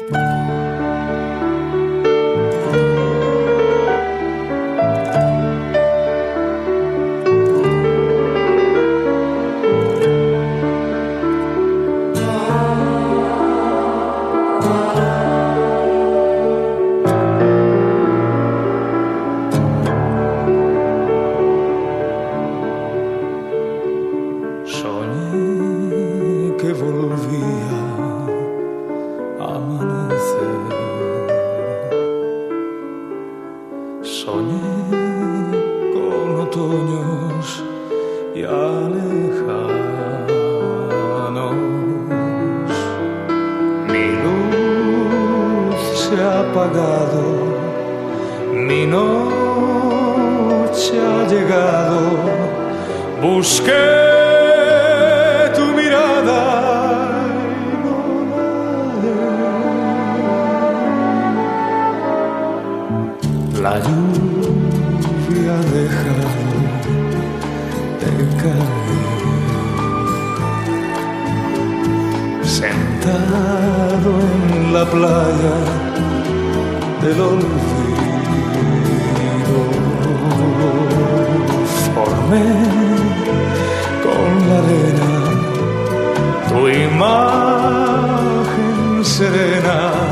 Música se ha apagado, mi noche ha llegado. Busqué tu mirada y no la, de. la lluvia ha dejado de caer. Sentado en la playa del olvido. Formé con la arena tu imagen serena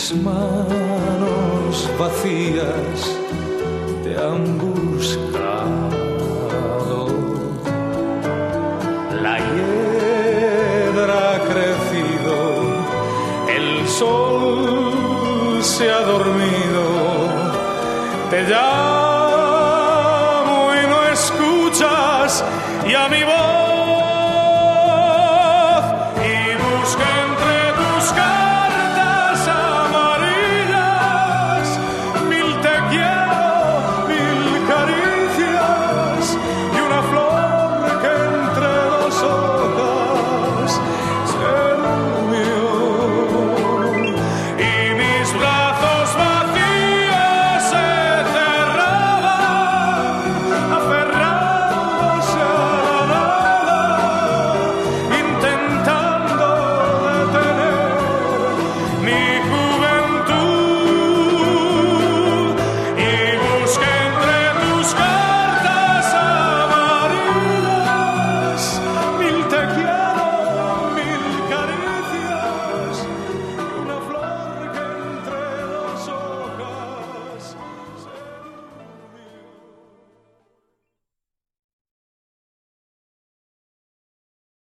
mis manos vacías te han buscado. La hiedra ha crecido, el sol se ha dormido. y a mi voz.